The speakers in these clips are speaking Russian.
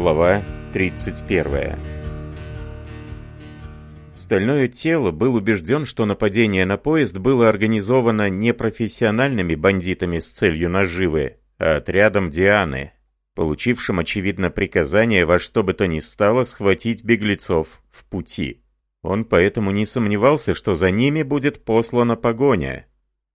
Глава 31 Стальное тело был убежден, что нападение на поезд было организовано не профессиональными бандитами с целью наживы, а отрядом Дианы, получившим, очевидно, приказание во что бы то ни стало схватить беглецов в пути. Он поэтому не сомневался, что за ними будет послана погоня.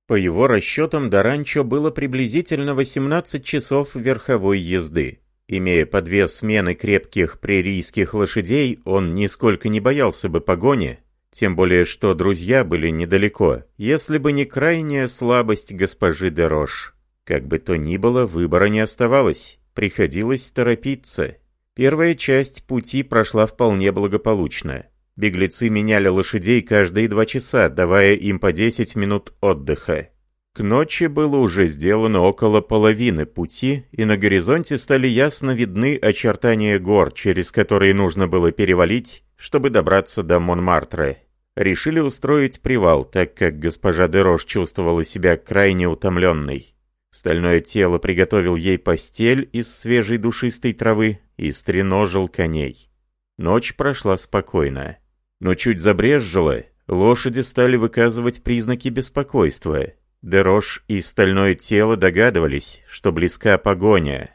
По его расчетам, до ранчо было приблизительно 18 часов верховой езды. Имея по две смены крепких прерийских лошадей, он нисколько не боялся бы погони, тем более что друзья были недалеко, если бы не крайняя слабость госпожи де Рош. Как бы то ни было, выбора не оставалось, приходилось торопиться. Первая часть пути прошла вполне благополучно. Беглецы меняли лошадей каждые два часа, давая им по 10 минут отдыха. К ночи было уже сделано около половины пути, и на горизонте стали ясно видны очертания гор, через которые нужно было перевалить, чтобы добраться до Монмартре. Решили устроить привал, так как госпожа Дерош чувствовала себя крайне утомленной. Стальное тело приготовил ей постель из свежей душистой травы и стреножил коней. Ночь прошла спокойно. Но чуть забрезжило, лошади стали выказывать признаки беспокойства – Дерош и Стальное Тело догадывались, что близка погоня.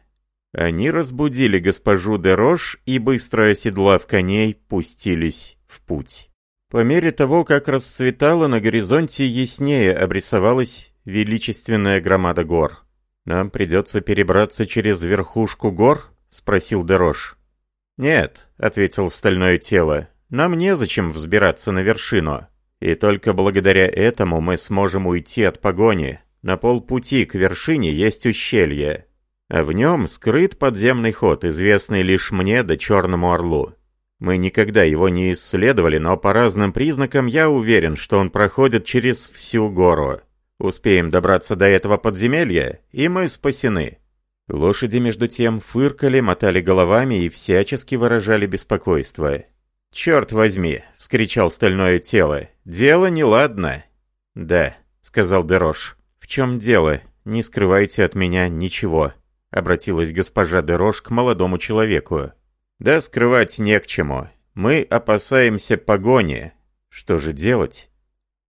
Они разбудили госпожу Дерош и, быстро оседлав коней, пустились в путь. По мере того, как расцветало, на горизонте яснее обрисовалась величественная громада гор. «Нам придется перебраться через верхушку гор?» — спросил Дерош. «Нет», — ответил Стальное Тело, — «нам незачем взбираться на вершину». И только благодаря этому мы сможем уйти от погони. На полпути к вершине есть ущелье, а в нем скрыт подземный ход, известный лишь мне да Черному Орлу. Мы никогда его не исследовали, но по разным признакам я уверен, что он проходит через всю гору. Успеем добраться до этого подземелья, и мы спасены». Лошади, между тем, фыркали, мотали головами и всячески выражали беспокойство. «Черт возьми!» — вскричал стальное тело. «Дело неладно!» «Да», — сказал Дерош. «В чем дело? Не скрывайте от меня ничего», — обратилась госпожа Дерош к молодому человеку. «Да скрывать не к чему. Мы опасаемся погони. Что же делать?»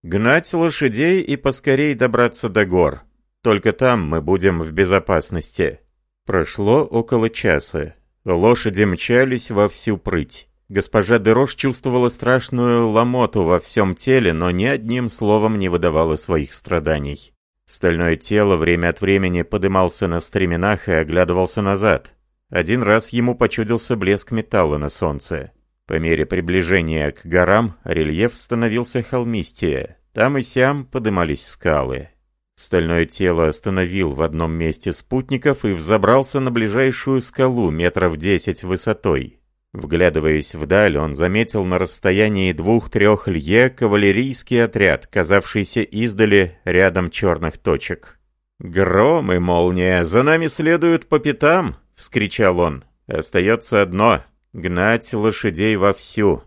«Гнать лошадей и поскорей добраться до гор. Только там мы будем в безопасности». Прошло около часа. Лошади мчались во всю прыть. Госпожа Дерош чувствовала страшную ломоту во всем теле, но ни одним словом не выдавала своих страданий. Стальное тело время от времени подымался на стременах и оглядывался назад. Один раз ему почудился блеск металла на солнце. По мере приближения к горам рельеф становился холмистее. Там и сям подымались скалы. Стальное тело остановил в одном месте спутников и взобрался на ближайшую скалу метров десять высотой. Вглядываясь вдаль, он заметил на расстоянии двух-трех лье кавалерийский отряд, казавшийся издали рядом черных точек. «Гром и молния! За нами следуют по пятам!» — вскричал он. «Остается одно — гнать лошадей вовсю!»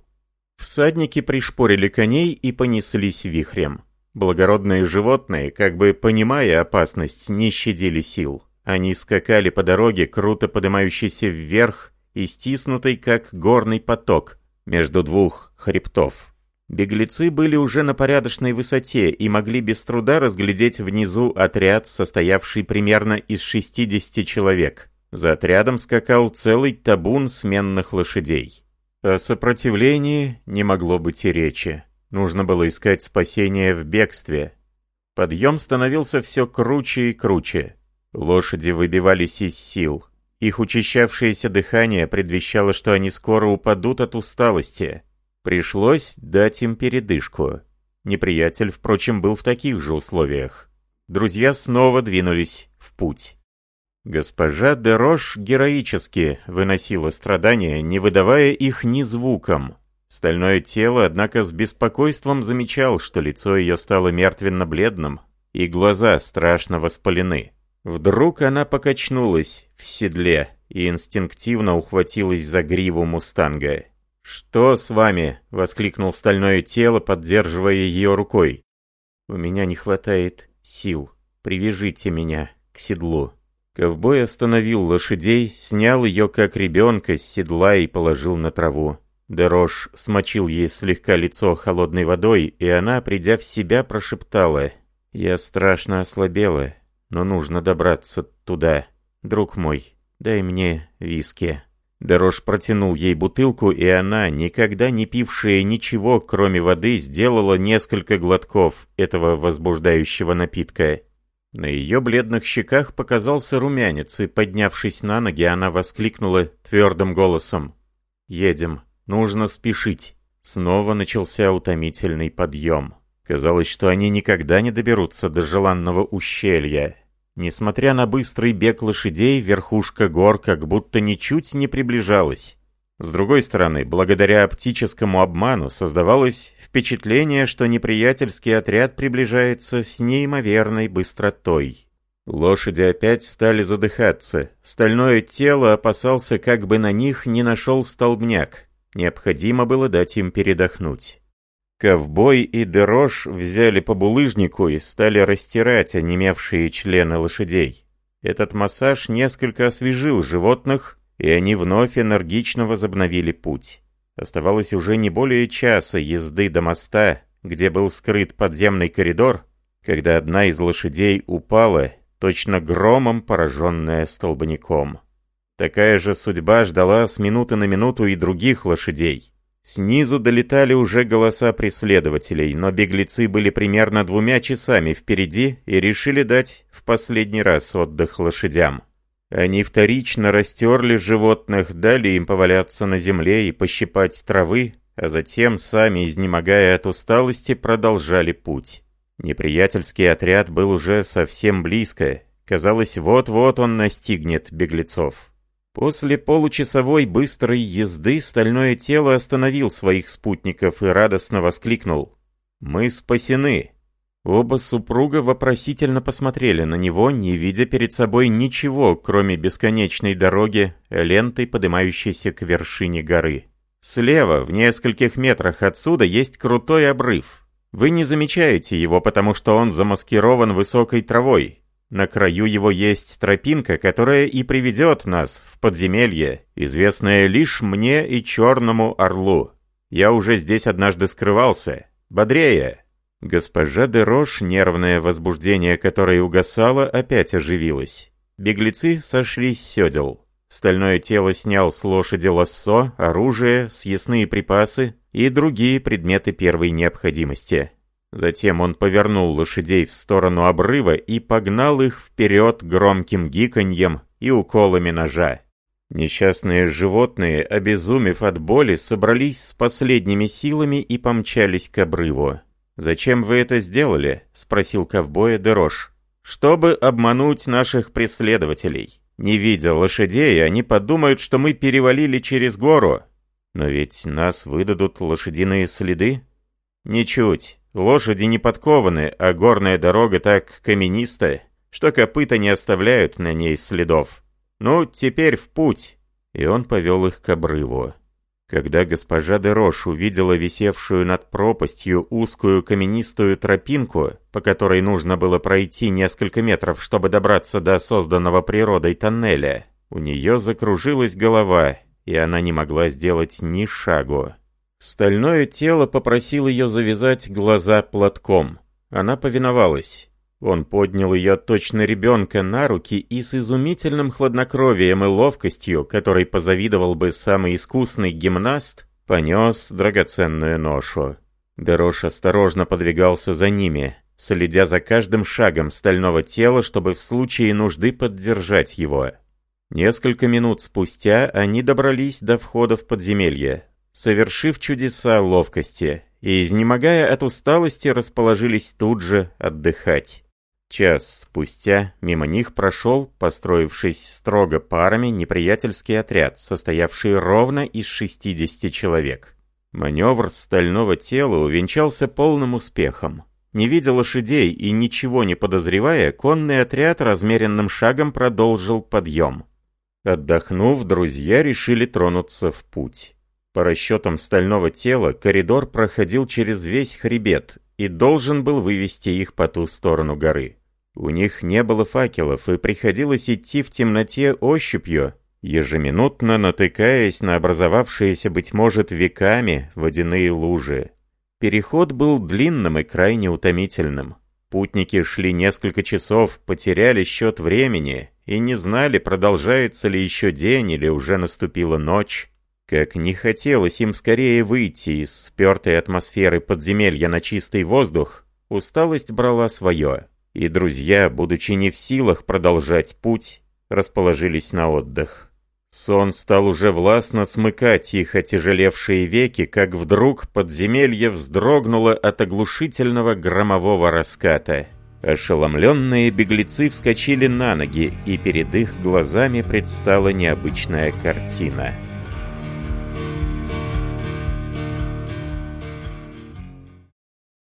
Всадники пришпорили коней и понеслись вихрем. Благородные животные, как бы понимая опасность, не щадили сил. Они скакали по дороге, круто поднимающейся вверх, и стиснутой, как горный поток, между двух хребтов. Беглецы были уже на порядочной высоте и могли без труда разглядеть внизу отряд, состоявший примерно из 60 человек. За отрядом скакал целый табун сменных лошадей. О сопротивлении не могло быть и речи. Нужно было искать спасение в бегстве. Подъем становился все круче и круче. Лошади выбивались из сил. Их учащавшееся дыхание предвещало, что они скоро упадут от усталости. Пришлось дать им передышку. Неприятель, впрочем, был в таких же условиях. Друзья снова двинулись в путь. Госпожа Дерош героически выносила страдания, не выдавая их ни звуком. Стальное тело, однако, с беспокойством замечал, что лицо ее стало мертвенно-бледным, и глаза страшно воспалены. Вдруг она покачнулась в седле и инстинктивно ухватилась за гриву мустанга. «Что с вами?» — воскликнул стальное тело, поддерживая ее рукой. «У меня не хватает сил. Привяжите меня к седлу». Ковбой остановил лошадей, снял ее как ребенка с седла и положил на траву. Дорож смочил ей слегка лицо холодной водой, и она, придя в себя, прошептала. «Я страшно ослабела но нужно добраться туда. Друг мой, дай мне виски». Дорож протянул ей бутылку, и она, никогда не пившая ничего, кроме воды, сделала несколько глотков этого возбуждающего напитка. На ее бледных щеках показался румянец, и, поднявшись на ноги, она воскликнула твердым голосом. «Едем. Нужно спешить». Снова начался утомительный подъем. Казалось, что они никогда не доберутся до желанного ущелья, Несмотря на быстрый бег лошадей, верхушка гор как будто ничуть не приближалась. С другой стороны, благодаря оптическому обману создавалось впечатление, что неприятельский отряд приближается с неимоверной быстротой. Лошади опять стали задыхаться. Стальное тело опасался, как бы на них не нашел столбняк. Необходимо было дать им передохнуть. Ковбой и Дерош взяли по булыжнику и стали растирать онемевшие члены лошадей. Этот массаж несколько освежил животных, и они вновь энергично возобновили путь. Оставалось уже не более часа езды до моста, где был скрыт подземный коридор, когда одна из лошадей упала, точно громом пораженная столбняком. Такая же судьба ждала с минуты на минуту и других лошадей. Снизу долетали уже голоса преследователей, но беглецы были примерно двумя часами впереди и решили дать в последний раз отдых лошадям. Они вторично растерли животных, дали им поваляться на земле и пощипать травы, а затем, сами изнемогая от усталости, продолжали путь. Неприятельский отряд был уже совсем близко. Казалось, вот-вот он настигнет беглецов. После получасовой быстрой езды стальное тело остановил своих спутников и радостно воскликнул. «Мы спасены!» Оба супруга вопросительно посмотрели на него, не видя перед собой ничего, кроме бесконечной дороги, лентой, поднимающейся к вершине горы. Слева, в нескольких метрах отсюда, есть крутой обрыв. Вы не замечаете его, потому что он замаскирован высокой травой. На краю его есть тропинка, которая и приведет нас в подземелье, известное лишь мне и Черному Орлу. Я уже здесь однажды скрывался. Бодрее!» Госпожа Дерош, нервное возбуждение которое угасало, опять оживилось. Беглецы сошли с седел. Стальное тело снял с лошади лассо, оружие, съестные припасы и другие предметы первой необходимости. Затем он повернул лошадей в сторону обрыва и погнал их вперед громким гиканьем и уколами ножа. Несчастные животные, обезумев от боли, собрались с последними силами и помчались к обрыву. «Зачем вы это сделали?» – спросил ковбоя Дерош. «Чтобы обмануть наших преследователей. Не видя лошадей, они подумают, что мы перевалили через гору. Но ведь нас выдадут лошадиные следы?» «Ничуть. Лошади не подкованы, а горная дорога так каменистая, что копыта не оставляют на ней следов. «Ну, теперь в путь!» И он повел их к обрыву. Когда госпожа Дерош увидела висевшую над пропастью узкую каменистую тропинку, по которой нужно было пройти несколько метров, чтобы добраться до созданного природой тоннеля, у нее закружилась голова, и она не могла сделать ни шагу. Стальное тело попросил ее завязать глаза платком. Она повиновалась. Он поднял ее точно ребенка на руки и с изумительным хладнокровием и ловкостью, которой позавидовал бы самый искусный гимнаст, понес драгоценную ношу. Дерош осторожно подвигался за ними, следя за каждым шагом стального тела, чтобы в случае нужды поддержать его. Несколько минут спустя они добрались до входа в подземелье совершив чудеса ловкости, и, изнемогая от усталости, расположились тут же отдыхать. Час спустя мимо них прошел, построившись строго парами, неприятельский отряд, состоявший ровно из 60 человек. Маневр стального тела увенчался полным успехом. Не видя лошадей и ничего не подозревая, конный отряд размеренным шагом продолжил подъем. Отдохнув, друзья решили тронуться в путь. По расчетам стального тела, коридор проходил через весь хребет и должен был вывести их по ту сторону горы. У них не было факелов, и приходилось идти в темноте ощупью, ежеминутно натыкаясь на образовавшиеся, быть может, веками водяные лужи. Переход был длинным и крайне утомительным. Путники шли несколько часов, потеряли счет времени и не знали, продолжается ли еще день или уже наступила ночь. Как не хотелось им скорее выйти из спертой атмосферы подземелья на чистый воздух, усталость брала свое, и друзья, будучи не в силах продолжать путь, расположились на отдых. Сон стал уже властно смыкать их отяжелевшие веки, как вдруг подземелье вздрогнуло от оглушительного громового раската. Ошеломленные беглецы вскочили на ноги, и перед их глазами предстала необычная картина.